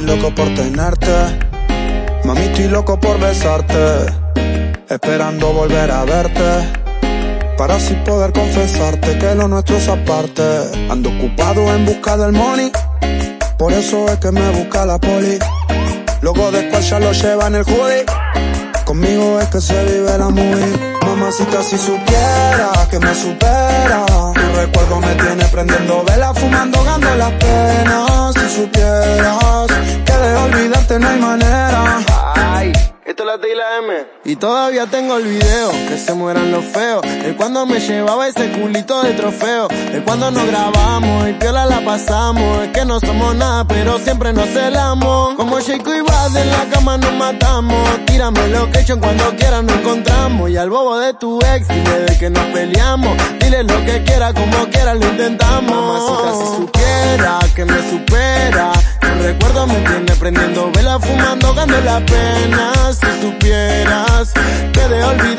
loco por tenerte. Mami, estoy loco por besarte. Esperando volver a verte. Para así poder confesarte que lo nuestro es aparte. Ando ocupado en busca del money. Por eso es que me busca la poli. Luego después ya lo lleva en el hoodie. Conmigo es que se vive la movie. Mamacita, si supiera que me supera. Recuerdo me tiene prendiendo vela, fumando, gando las penas. Si supieras que de olvidarte no hay manera. Ay, esto es la T y la M. Y todavía tengo el video, que se mueran los feos. De cuando me llevaba ese culito de trofeo. De cuando nos grabamos y piola la pasamos. Es que no somos nada, pero siempre nos celamos. Como Jake y Bad en la cama nos matamos. Tírame lo que hecho cuando quiera nos encontramos. Y al bobo de tu ex, dile de que nos peleamos. Dile lo que quiera, como quiera lo intentamos. Mamacita, si supiera que me supera. Tu recuerdo me tiene prendiendo vela, fumando, gando la pena.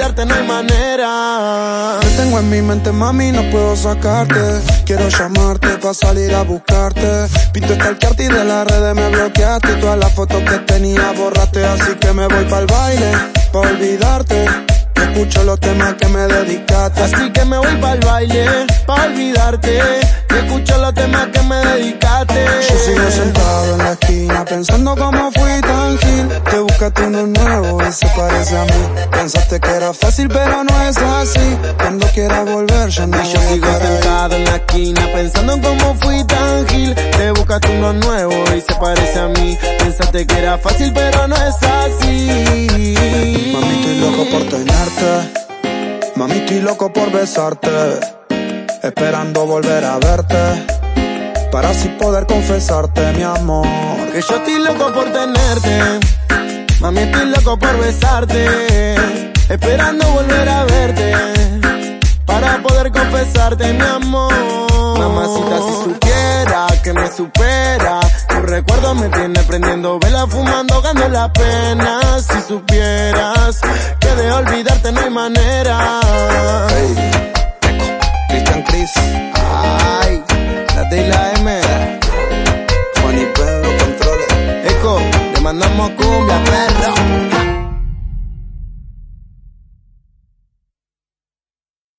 Olvidarte no hay manera. Te tengo en mi mente, mami, no puedo sacarte. Quiero llamarte para salir a buscarte. Pinto stalkearte y de las redes me bloqueaste. Todas las fotos que tenía borraste, así que me voy para el baile, para olvidarte. Escucho los temas que me dedicaste. Así que me voy para el baile, para olvidarte. Escucho los temas que me dedicaste. Yo sigo sentado en la esquina pensando cómo fui tan buscaste uno nuevo y se parece a mí. Pensaste que era fácil, pero no es así. Cuando quieras volver, ya no Y yo voy sigo sentado en la esquina pensando en cómo fui tan gil. Te buscaste uno nuevo y se parece a mí. Pensaste que era fácil, pero no es así. Mami, estoy loco por tenerte. Mami, estoy loco por besarte. Esperando volver a verte. Para así poder confesarte, mi amor. Que yo estoy loco por tenerte. Estoy loco por besarte. Esperando volver a verte. Para poder confesarte, mi amor. Mamacita, si supiera que me supera. Tu recuerdo me tiene prendiendo vela, fumando, gando la pena. Si supieras que de olvidarte no hay manera. Hey, Christian Chris, Ay, la y la M. Juan y Ben, los controles. Eco, le mandamos cumbia, perro.